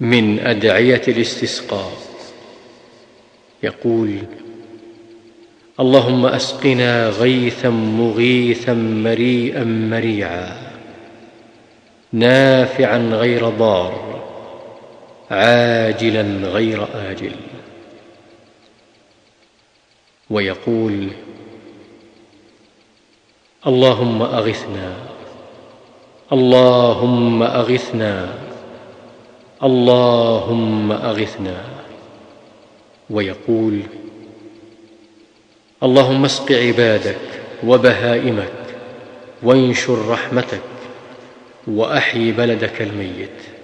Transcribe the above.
من أدعية الاستسقاء. يقول اللهم أسقنا غيثا مغيثا مريئا مريعا نافعا غير ضار عاجلا غير آجل. ويقول اللهم أغثنا اللهم أغثنا اللهم أغثنا. ويقول اللهم اسق عبادك وبهائمك وانشر رحمتك واحي بلدك الميت.